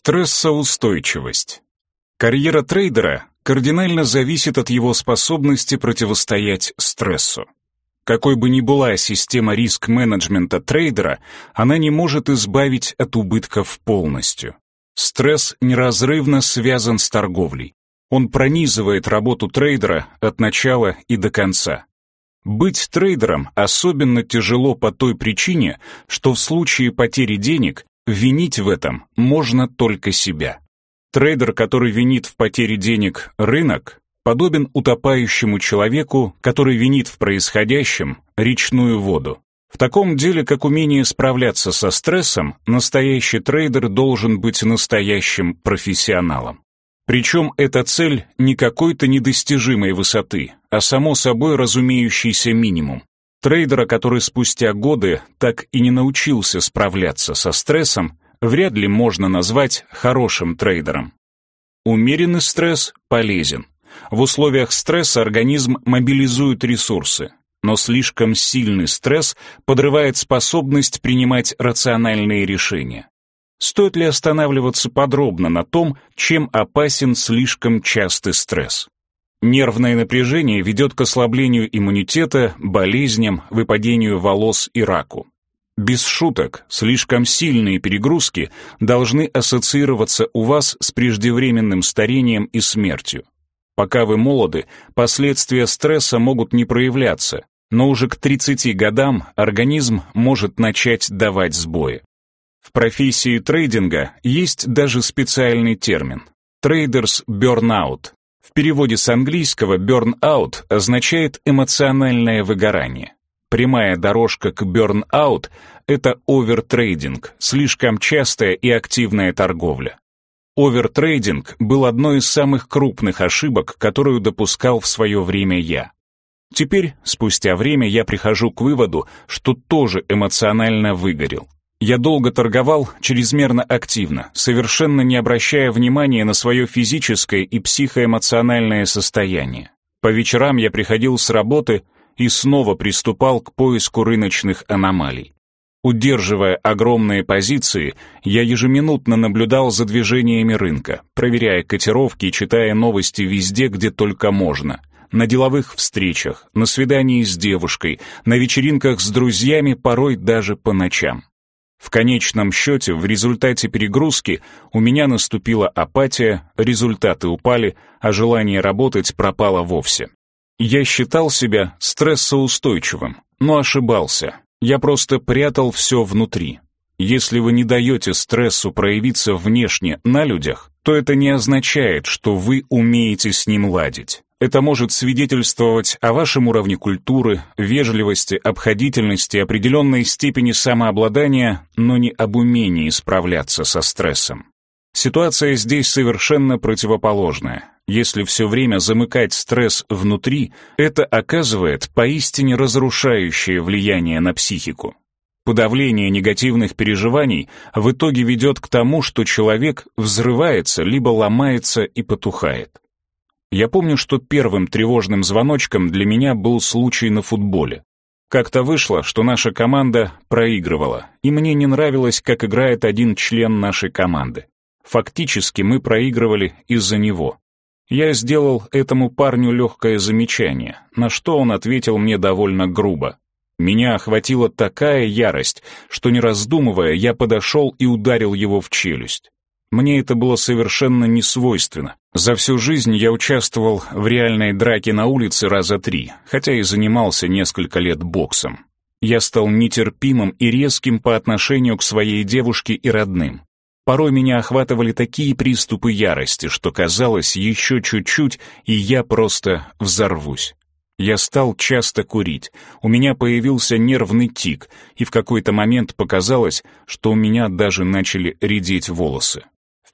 Стрессоустойчивость. Карьера трейдера кардинально зависит от его способности противостоять стрессу. Какой бы ни была система риск-менеджмента трейдера, она не может избавить от убытков полностью. Стресс неразрывно связан с торговлей. Он пронизывает работу трейдера от начала и до конца. Быть трейдером особенно тяжело по той причине, что в случае потери денег винить в этом можно только себя. Трейдер, который винит в потере денег рынок, подобен утопающему человеку, который винит в происходящем речную воду. В таком деле, как умение справляться со стрессом, настоящий трейдер должен быть настоящим профессионалом. Причем эта цель не какой-то недостижимой высоты, а само собой разумеющийся минимум. Трейдера, который спустя годы так и не научился справляться со стрессом, вряд ли можно назвать хорошим трейдером. Умеренный стресс полезен. В условиях стресса организм мобилизует ресурсы, но слишком сильный стресс подрывает способность принимать рациональные решения. Стоит ли останавливаться подробно на том, чем опасен слишком частый стресс? Нервное напряжение ведет к ослаблению иммунитета, болезням, выпадению волос и раку. Без шуток, слишком сильные перегрузки должны ассоциироваться у вас с преждевременным старением и смертью. Пока вы молоды, последствия стресса могут не проявляться, но уже к 30 годам организм может начать давать сбои. В профессии трейдинга есть даже специальный термин – трейдерс burnout. В переводе с английского burnout означает эмоциональное выгорание. Прямая дорожка к burnout – это овертрейдинг, слишком частая и активная торговля. Овертрейдинг был одной из самых крупных ошибок, которую допускал в свое время я. Теперь, спустя время, я прихожу к выводу, что тоже эмоционально выгорел. Я долго торговал чрезмерно активно, совершенно не обращая внимания на свое физическое и психоэмоциональное состояние. По вечерам я приходил с работы и снова приступал к поиску рыночных аномалий. Удерживая огромные позиции, я ежеминутно наблюдал за движениями рынка, проверяя котировки и читая новости везде, где только можно. На деловых встречах, на свидании с девушкой, на вечеринках с друзьями, порой даже по ночам. В конечном счете, в результате перегрузки у меня наступила апатия, результаты упали, а желание работать пропало вовсе. Я считал себя стрессоустойчивым, но ошибался. Я просто прятал все внутри. Если вы не даете стрессу проявиться внешне на людях, то это не означает, что вы умеете с ним ладить. Это может свидетельствовать о вашем уровне культуры, вежливости, обходительности, определенной степени самообладания, но не об умении справляться со стрессом. Ситуация здесь совершенно противоположная. Если все время замыкать стресс внутри, это оказывает поистине разрушающее влияние на психику. Подавление негативных переживаний в итоге ведет к тому, что человек взрывается, либо ломается и потухает. Я помню, что первым тревожным звоночком для меня был случай на футболе. Как-то вышло, что наша команда проигрывала, и мне не нравилось, как играет один член нашей команды. Фактически мы проигрывали из-за него. Я сделал этому парню легкое замечание, на что он ответил мне довольно грубо. Меня охватила такая ярость, что не раздумывая, я подошел и ударил его в челюсть. Мне это было совершенно не свойственно. За всю жизнь я участвовал в реальной драке на улице раза три, хотя и занимался несколько лет боксом. Я стал нетерпимым и резким по отношению к своей девушке и родным. Порой меня охватывали такие приступы ярости, что казалось, еще чуть-чуть, и я просто взорвусь. Я стал часто курить, у меня появился нервный тик, и в какой-то момент показалось, что у меня даже начали редеть волосы.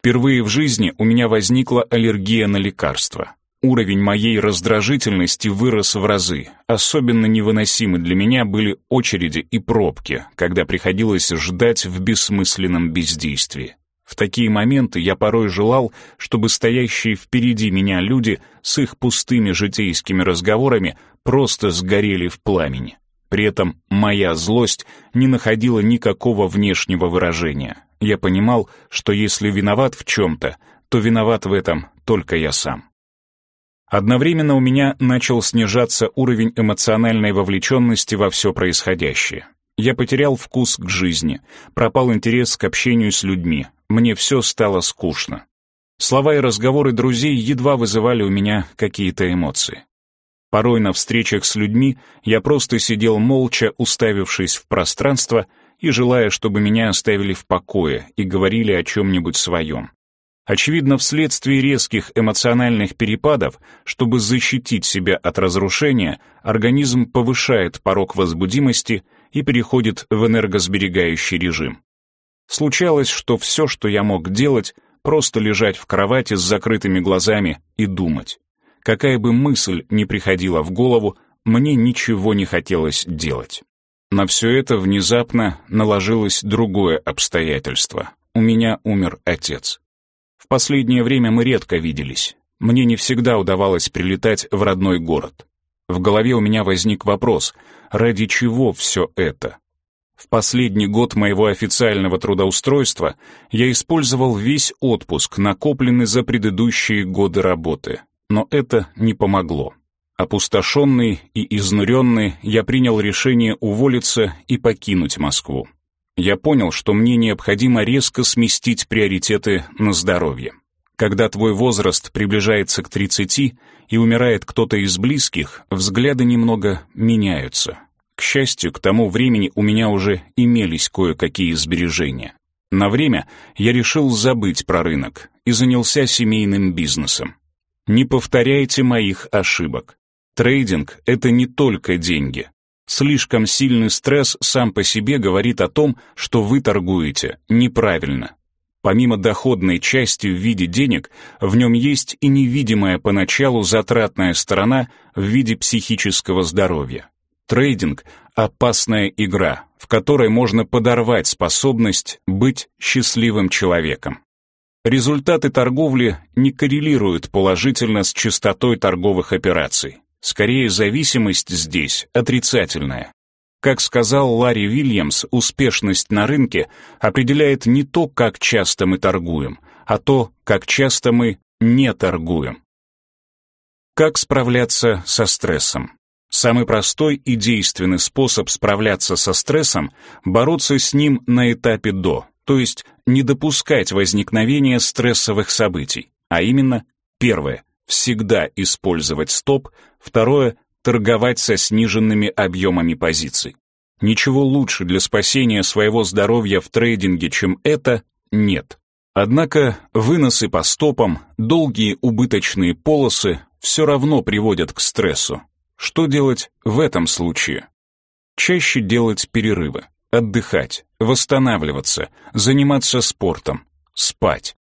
Впервые в жизни у меня возникла аллергия на лекарства. Уровень моей раздражительности вырос в разы. Особенно невыносимы для меня были очереди и пробки, когда приходилось ждать в бессмысленном бездействии. В такие моменты я порой желал, чтобы стоящие впереди меня люди с их пустыми житейскими разговорами просто сгорели в пламени. При этом моя злость не находила никакого внешнего выражения. Я понимал, что если виноват в чем-то, то виноват в этом только я сам. Одновременно у меня начал снижаться уровень эмоциональной вовлеченности во все происходящее. Я потерял вкус к жизни, пропал интерес к общению с людьми, мне все стало скучно. Слова и разговоры друзей едва вызывали у меня какие-то эмоции. Порой на встречах с людьми я просто сидел молча, уставившись в пространство и желая, чтобы меня оставили в покое и говорили о чем-нибудь своем. Очевидно, вследствие резких эмоциональных перепадов, чтобы защитить себя от разрушения, организм повышает порог возбудимости и переходит в энергосберегающий режим. Случалось, что все, что я мог делать, просто лежать в кровати с закрытыми глазами и думать. Какая бы мысль ни приходила в голову, мне ничего не хотелось делать. На все это внезапно наложилось другое обстоятельство. У меня умер отец. В последнее время мы редко виделись. Мне не всегда удавалось прилетать в родной город. В голове у меня возник вопрос, ради чего все это? В последний год моего официального трудоустройства я использовал весь отпуск, накопленный за предыдущие годы работы. Но это не помогло. Опустошенный и изнуренный, я принял решение уволиться и покинуть Москву. Я понял, что мне необходимо резко сместить приоритеты на здоровье. Когда твой возраст приближается к 30 и умирает кто-то из близких, взгляды немного меняются. К счастью, к тому времени у меня уже имелись кое-какие сбережения. На время я решил забыть про рынок и занялся семейным бизнесом. Не повторяйте моих ошибок. Трейдинг — это не только деньги. Слишком сильный стресс сам по себе говорит о том, что вы торгуете неправильно. Помимо доходной части в виде денег, в нем есть и невидимая поначалу затратная сторона в виде психического здоровья. Трейдинг — опасная игра, в которой можно подорвать способность быть счастливым человеком. Результаты торговли не коррелируют положительно с частотой торговых операций. Скорее, зависимость здесь отрицательная. Как сказал Ларри Вильямс, успешность на рынке определяет не то, как часто мы торгуем, а то, как часто мы не торгуем. Как справляться со стрессом? Самый простой и действенный способ справляться со стрессом — бороться с ним на этапе до, то есть не допускать возникновения стрессовых событий, а именно, первое — всегда использовать стоп, второе — торговать со сниженными объемами позиций. Ничего лучше для спасения своего здоровья в трейдинге, чем это, нет. Однако выносы по стопам, долгие убыточные полосы все равно приводят к стрессу, что делать в этом случае? Чаще делать перерывы, отдыхать, восстанавливаться, заниматься спортом, спать.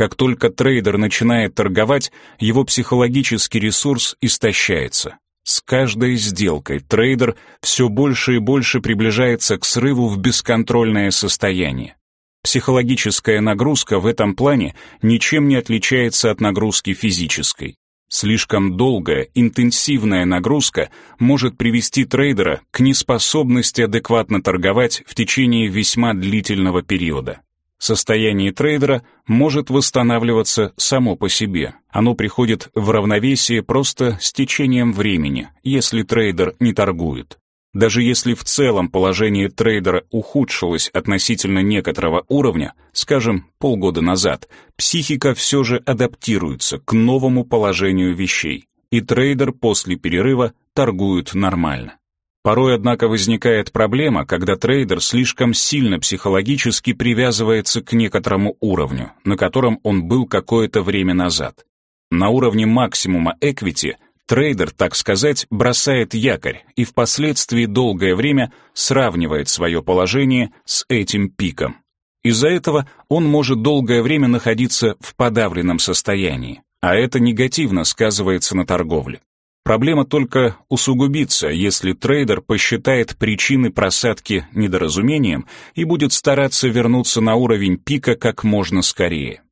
Как только трейдер начинает торговать, его психологический ресурс истощается. С каждой сделкой трейдер все больше и больше приближается к срыву в бесконтрольное состояние. Психологическая нагрузка в этом плане ничем не отличается от нагрузки физической. Слишком долгая, интенсивная нагрузка может привести трейдера к неспособности адекватно торговать в течение весьма длительного периода. Состояние трейдера может восстанавливаться само по себе. Оно приходит в равновесие просто с течением времени, если трейдер не торгует. Даже если в целом положение трейдера ухудшилось относительно некоторого уровня, скажем, полгода назад, психика все же адаптируется к новому положению вещей, и трейдер после перерыва торгует нормально. Порой, однако, возникает проблема, когда трейдер слишком сильно психологически привязывается к некоторому уровню, на котором он был какое-то время назад. На уровне максимума equity Трейдер, так сказать, бросает якорь и впоследствии долгое время сравнивает свое положение с этим пиком. Из-за этого он может долгое время находиться в подавленном состоянии, а это негативно сказывается на торговле. Проблема только усугубится, если трейдер посчитает причины просадки недоразумением и будет стараться вернуться на уровень пика как можно скорее.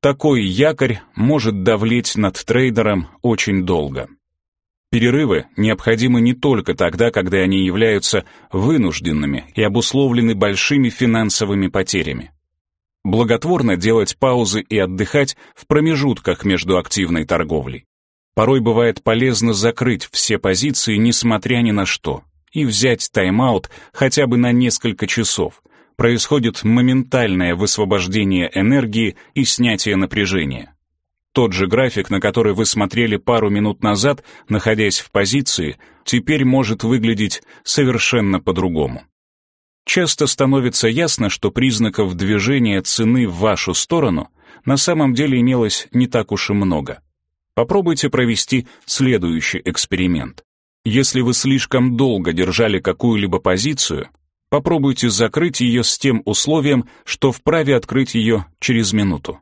Такой якорь может давлеть над трейдером очень долго. Перерывы необходимы не только тогда, когда они являются вынужденными и обусловлены большими финансовыми потерями. Благотворно делать паузы и отдыхать в промежутках между активной торговлей. Порой бывает полезно закрыть все позиции, несмотря ни на что, и взять тайм-аут хотя бы на несколько часов. Происходит моментальное высвобождение энергии и снятие напряжения. Тот же график, на который вы смотрели пару минут назад, находясь в позиции, теперь может выглядеть совершенно по-другому. Часто становится ясно, что признаков движения цены в вашу сторону на самом деле имелось не так уж и много. Попробуйте провести следующий эксперимент. Если вы слишком долго держали какую-либо позицию, попробуйте закрыть ее с тем условием, что вправе открыть ее через минуту.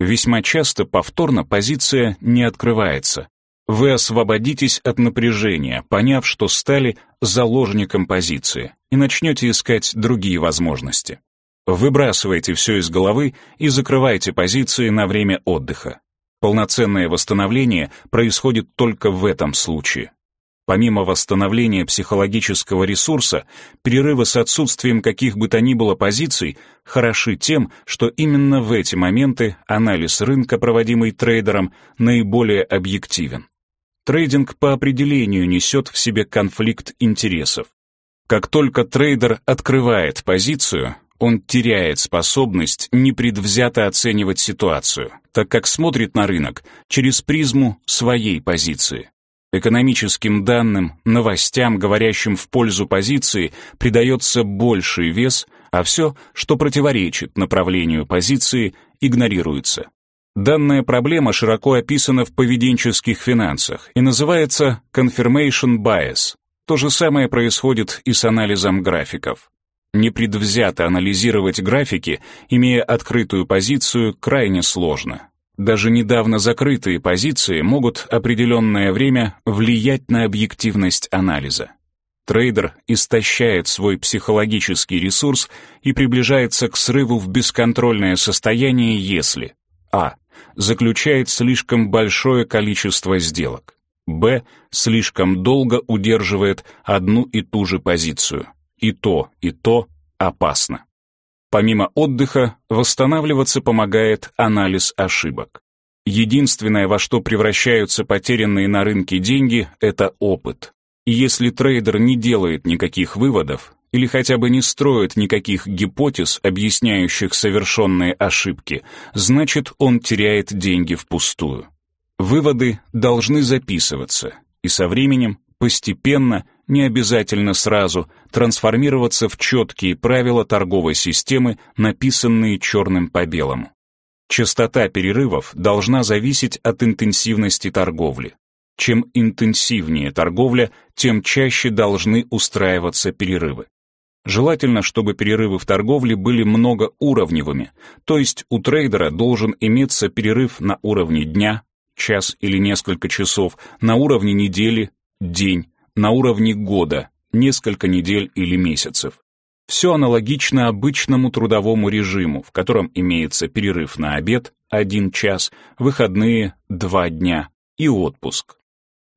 Весьма часто повторно позиция не открывается. Вы освободитесь от напряжения, поняв, что стали заложником позиции, и начнете искать другие возможности. Выбрасывайте все из головы и закрывайте позиции на время отдыха. Полноценное восстановление происходит только в этом случае. Помимо восстановления психологического ресурса, перерывы с отсутствием каких бы то ни было позиций хороши тем, что именно в эти моменты анализ рынка, проводимый трейдером, наиболее объективен. Трейдинг по определению несет в себе конфликт интересов. Как только трейдер открывает позицию, он теряет способность непредвзято оценивать ситуацию, так как смотрит на рынок через призму своей позиции. Экономическим данным, новостям, говорящим в пользу позиции, придается больший вес, а все, что противоречит направлению позиции, игнорируется. Данная проблема широко описана в поведенческих финансах и называется confirmation bias. То же самое происходит и с анализом графиков. Непредвзято анализировать графики, имея открытую позицию, крайне сложно. Даже недавно закрытые позиции могут определенное время влиять на объективность анализа. Трейдер истощает свой психологический ресурс и приближается к срыву в бесконтрольное состояние, если а. заключает слишком большое количество сделок, б. слишком долго удерживает одну и ту же позицию, и то, и то опасно. Помимо отдыха, восстанавливаться помогает анализ ошибок. Единственное, во что превращаются потерянные на рынке деньги, это опыт. И если трейдер не делает никаких выводов или хотя бы не строит никаких гипотез, объясняющих совершенные ошибки, значит, он теряет деньги впустую. Выводы должны записываться, и со временем постепенно, не обязательно сразу, трансформироваться в четкие правила торговой системы, написанные черным по белому. Частота перерывов должна зависеть от интенсивности торговли. Чем интенсивнее торговля, тем чаще должны устраиваться перерывы. Желательно, чтобы перерывы в торговле были многоуровневыми, то есть у трейдера должен иметься перерыв на уровне дня, час или несколько часов, на уровне недели, день, на уровне года, несколько недель или месяцев. Все аналогично обычному трудовому режиму, в котором имеется перерыв на обед – один час, выходные – два дня и отпуск.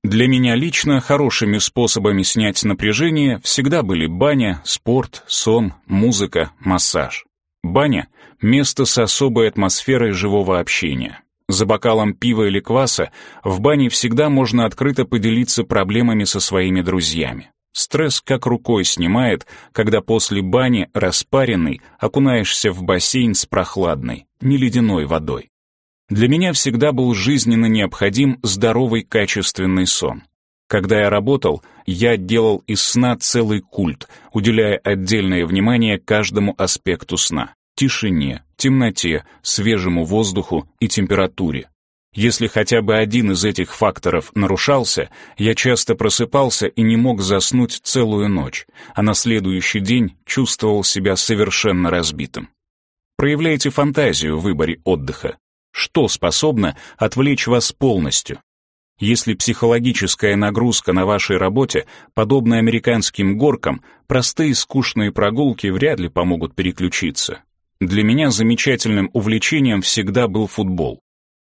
Для меня лично хорошими способами снять напряжение всегда были баня, спорт, сон, музыка, массаж. Баня — место с особой атмосферой живого общения. За бокалом пива или кваса в бане всегда можно открыто поделиться проблемами со своими друзьями. Стресс как рукой снимает, когда после бани распаренный окунаешься в бассейн с прохладной, не ледяной водой. Для меня всегда был жизненно необходим здоровый качественный сон. Когда я работал, я делал из сна целый культ, уделяя отдельное внимание каждому аспекту сна тишине, темноте, свежему воздуху и температуре. Если хотя бы один из этих факторов нарушался, я часто просыпался и не мог заснуть целую ночь, а на следующий день чувствовал себя совершенно разбитым. Проявляйте фантазию в выборе отдыха. Что способно отвлечь вас полностью? Если психологическая нагрузка на вашей работе подобна американским горкам, простые скучные прогулки вряд ли помогут переключиться. Для меня замечательным увлечением всегда был футбол.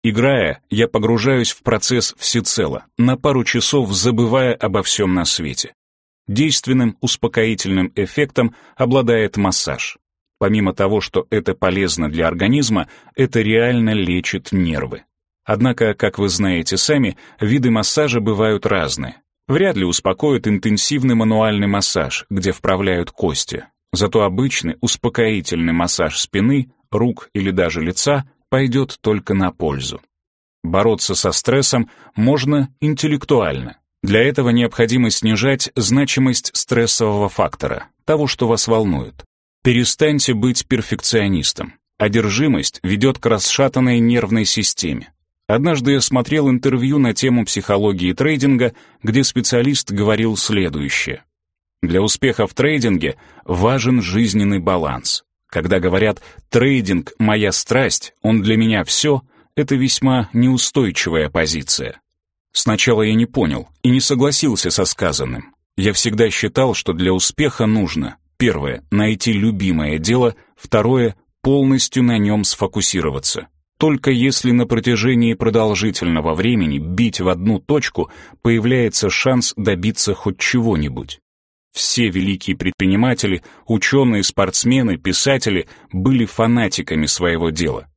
Играя, я погружаюсь в процесс всецело, на пару часов забывая обо всем на свете. Действенным успокоительным эффектом обладает массаж. Помимо того, что это полезно для организма, это реально лечит нервы. Однако, как вы знаете сами, виды массажа бывают разные. Вряд ли успокоит интенсивный мануальный массаж, где вправляют кости. Зато обычный успокоительный массаж спины, рук или даже лица пойдет только на пользу. Бороться со стрессом можно интеллектуально. Для этого необходимо снижать значимость стрессового фактора, того, что вас волнует. Перестаньте быть перфекционистом. Одержимость ведет к расшатанной нервной системе. Однажды я смотрел интервью на тему психологии трейдинга, где специалист говорил следующее. Для успеха в трейдинге важен жизненный баланс. Когда говорят «трейдинг — моя страсть, он для меня все», это весьма неустойчивая позиция. Сначала я не понял и не согласился со сказанным. Я всегда считал, что для успеха нужно первое — найти любимое дело, второе — полностью на нем сфокусироваться. Только если на протяжении продолжительного времени бить в одну точку, появляется шанс добиться хоть чего-нибудь. Все великие предприниматели, ученые, спортсмены, писатели были фанатиками своего дела.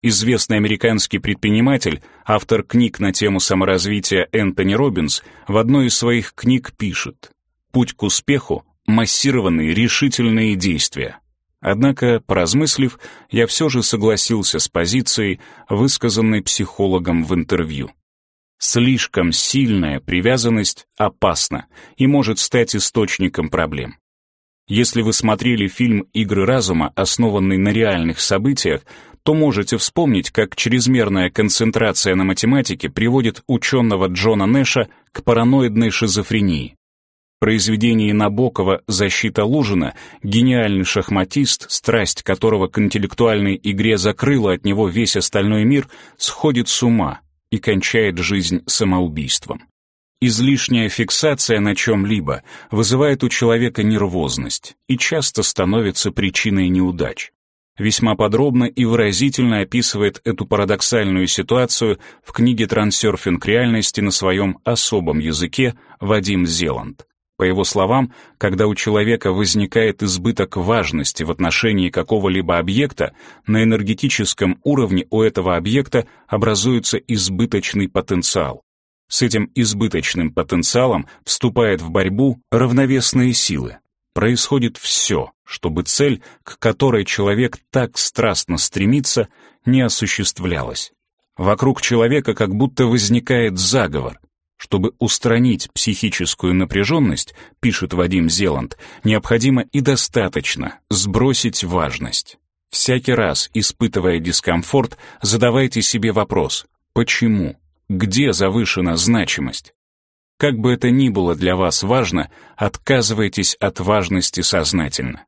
Известный американский предприниматель, автор книг на тему саморазвития Энтони Робинс, в одной из своих книг пишет «Путь к успеху — массированные решительные действия». Однако, поразмыслив, я все же согласился с позицией, высказанной психологом в интервью. Слишком сильная привязанность опасна и может стать источником проблем. Если вы смотрели фильм «Игры разума», основанный на реальных событиях, то можете вспомнить, как чрезмерная концентрация на математике приводит ученого Джона Нэша к параноидной шизофрении произведении Набокова «Защита Лужина» гениальный шахматист, страсть которого к интеллектуальной игре закрыла от него весь остальной мир, сходит с ума и кончает жизнь самоубийством. Излишняя фиксация на чем-либо вызывает у человека нервозность и часто становится причиной неудач. Весьма подробно и выразительно описывает эту парадоксальную ситуацию в книге «Трансерфинг реальности» на своем особом языке Вадим Зеланд. По его словам, когда у человека возникает избыток важности в отношении какого-либо объекта, на энергетическом уровне у этого объекта образуется избыточный потенциал. С этим избыточным потенциалом вступает в борьбу равновесные силы. Происходит все, чтобы цель, к которой человек так страстно стремится, не осуществлялась. Вокруг человека как будто возникает заговор, чтобы устранить психическую напряженность, пишет Вадим Зеланд, необходимо и достаточно сбросить важность. Всякий раз, испытывая дискомфорт, задавайте себе вопрос «Почему?», «Где завышена значимость?». Как бы это ни было для вас важно, отказывайтесь от важности сознательно.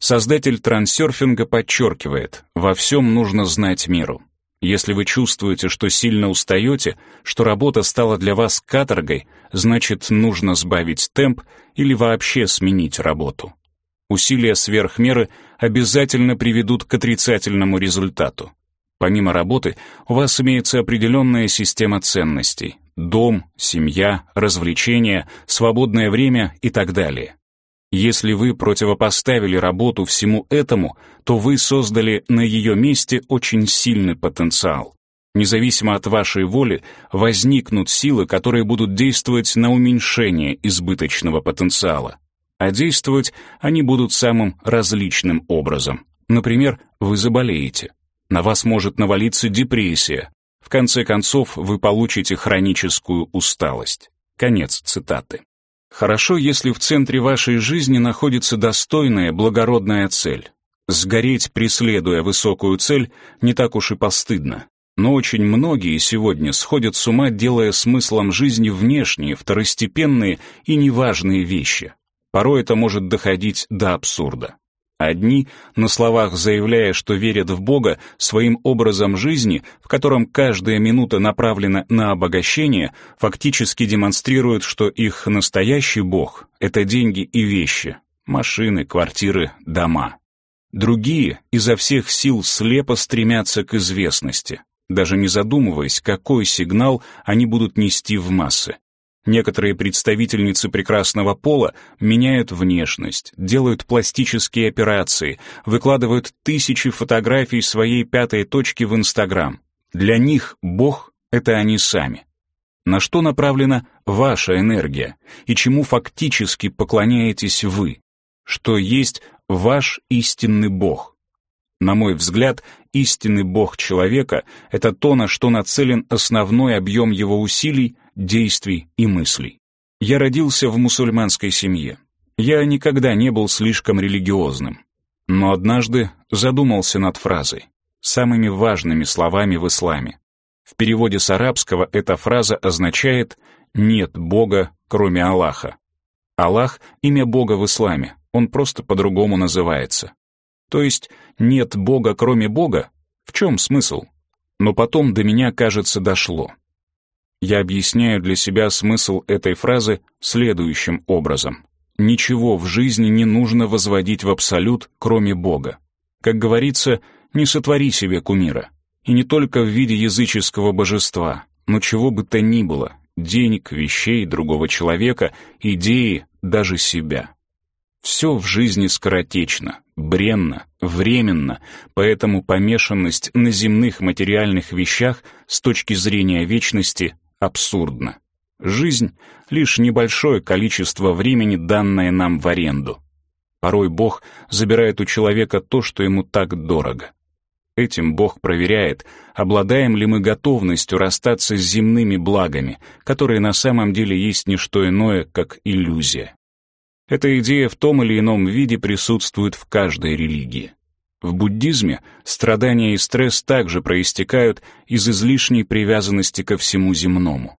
Создатель трансерфинга подчеркивает, во всем нужно знать меру. Если вы чувствуете, что сильно устаете, что работа стала для вас каторгой, значит, нужно сбавить темп или вообще сменить работу. Усилия сверх меры обязательно приведут к отрицательному результату. Помимо работы, у вас имеется определенная система ценностей — дом, семья, развлечения, свободное время и так далее. Если вы противопоставили работу всему этому, то вы создали на ее месте очень сильный потенциал. Независимо от вашей воли, возникнут силы, которые будут действовать на уменьшение избыточного потенциала. А действовать они будут самым различным образом. Например, вы заболеете. На вас может навалиться депрессия. В конце концов, вы получите хроническую усталость. Конец цитаты. Хорошо, если в центре вашей жизни находится достойная, благородная цель. Сгореть, преследуя высокую цель, не так уж и постыдно. Но очень многие сегодня сходят с ума, делая смыслом жизни внешние, второстепенные и неважные вещи. Порой это может доходить до абсурда. Одни, на словах заявляя, что верят в Бога, своим образом жизни, в котором каждая минута направлена на обогащение, фактически демонстрируют, что их настоящий Бог — это деньги и вещи, машины, квартиры, дома. Другие изо всех сил слепо стремятся к известности, даже не задумываясь, какой сигнал они будут нести в массы. Некоторые представительницы прекрасного пола меняют внешность, делают пластические операции, выкладывают тысячи фотографий своей пятой точки в Инстаграм. Для них Бог — это они сами. На что направлена ваша энергия и чему фактически поклоняетесь вы? Что есть ваш истинный Бог? На мой взгляд, истинный Бог человека — это то, на что нацелен основной объем его усилий, действий и мыслей. Я родился в мусульманской семье. Я никогда не был слишком религиозным. Но однажды задумался над фразой, самыми важными словами в исламе. В переводе с арабского эта фраза означает «нет Бога, кроме Аллаха». Аллах — имя Бога в исламе, он просто по-другому называется. То есть нет Бога, кроме Бога? В чем смысл? Но потом до меня, кажется, дошло. Я объясняю для себя смысл этой фразы следующим образом. Ничего в жизни не нужно возводить в абсолют, кроме Бога. Как говорится, не сотвори себе кумира. И не только в виде языческого божества, но чего бы то ни было, денег, вещей, другого человека, идеи, даже себя. Все в жизни скоротечно, бренно, временно, поэтому помешанность на земных материальных вещах с точки зрения вечности абсурдно. Жизнь — лишь небольшое количество времени, данное нам в аренду. Порой Бог забирает у человека то, что ему так дорого. Этим Бог проверяет, обладаем ли мы готовностью расстаться с земными благами, которые на самом деле есть не что иное, как иллюзия. Эта идея в том или ином виде присутствует в каждой религии. В буддизме страдания и стресс также проистекают из излишней привязанности ко всему земному.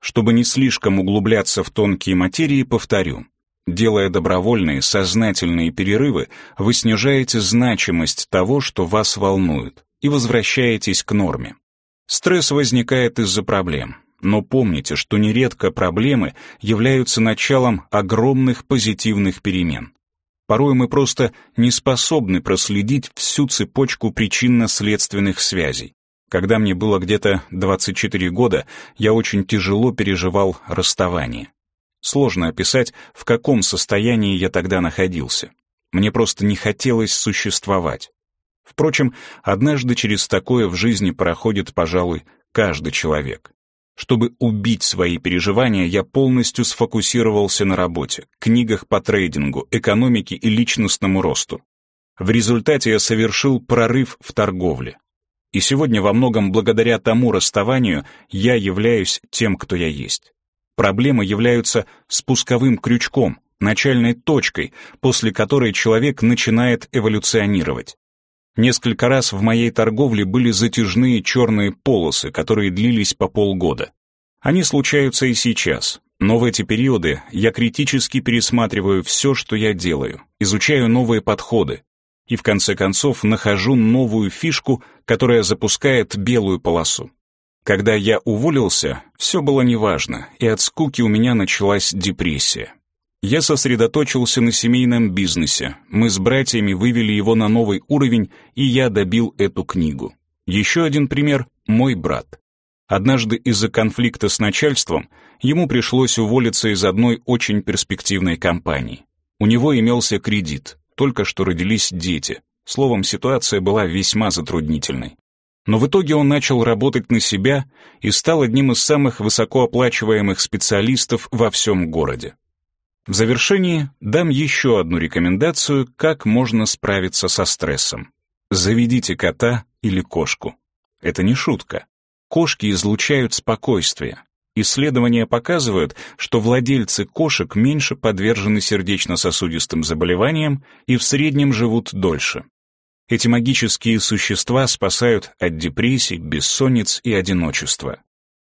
Чтобы не слишком углубляться в тонкие материи, повторю. Делая добровольные, сознательные перерывы, вы снижаете значимость того, что вас волнует, и возвращаетесь к норме. Стресс возникает из-за проблем, но помните, что нередко проблемы являются началом огромных позитивных перемен. Порой мы просто не способны проследить всю цепочку причинно-следственных связей. Когда мне было где-то 24 года, я очень тяжело переживал расставание. Сложно описать, в каком состоянии я тогда находился. Мне просто не хотелось существовать. Впрочем, однажды через такое в жизни проходит, пожалуй, каждый человек. Чтобы убить свои переживания, я полностью сфокусировался на работе, книгах по трейдингу, экономике и личностному росту. В результате я совершил прорыв в торговле. И сегодня во многом благодаря тому расставанию я являюсь тем, кто я есть. Проблемы являются спусковым крючком, начальной точкой, после которой человек начинает эволюционировать. Несколько раз в моей торговле были затяжные черные полосы, которые длились по полгода. Они случаются и сейчас, но в эти периоды я критически пересматриваю все, что я делаю, изучаю новые подходы и в конце концов нахожу новую фишку, которая запускает белую полосу. Когда я уволился, все было неважно, и от скуки у меня началась депрессия. Я сосредоточился на семейном бизнесе. Мы с братьями вывели его на новый уровень, и я добил эту книгу. Еще один пример — мой брат. Однажды из-за конфликта с начальством ему пришлось уволиться из одной очень перспективной компании. У него имелся кредит, только что родились дети. Словом, ситуация была весьма затруднительной. Но в итоге он начал работать на себя и стал одним из самых высокооплачиваемых специалистов во всем городе. В завершении дам еще одну рекомендацию, как можно справиться со стрессом. Заведите кота или кошку. Это не шутка. Кошки излучают спокойствие. Исследования показывают, что владельцы кошек меньше подвержены сердечно-сосудистым заболеваниям и в среднем живут дольше. Эти магические существа спасают от депрессий, бессонниц и одиночества.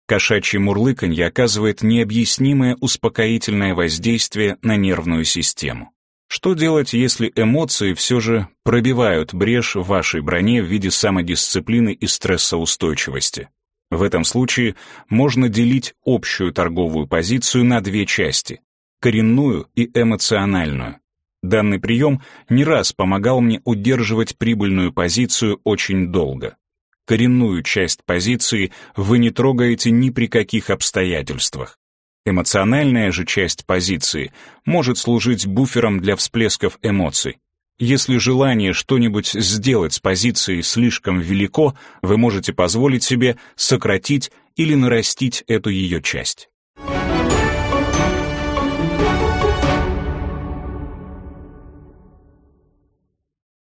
Кошачье мурлыканье оказывает необъяснимое успокоительное воздействие на нервную систему. Что делать, если эмоции все же пробивают брешь в вашей броне в виде самодисциплины и стрессоустойчивости? В этом случае можно делить общую торговую позицию на две части — коренную и эмоциональную. Данный прием не раз помогал мне удерживать прибыльную позицию очень долго коренную часть позиции вы не трогаете ни при каких обстоятельствах. Эмоциональная же часть позиции может служить буфером для всплесков эмоций. Если желание что-нибудь сделать с позицией слишком велико, вы можете позволить себе сократить или нарастить эту ее часть.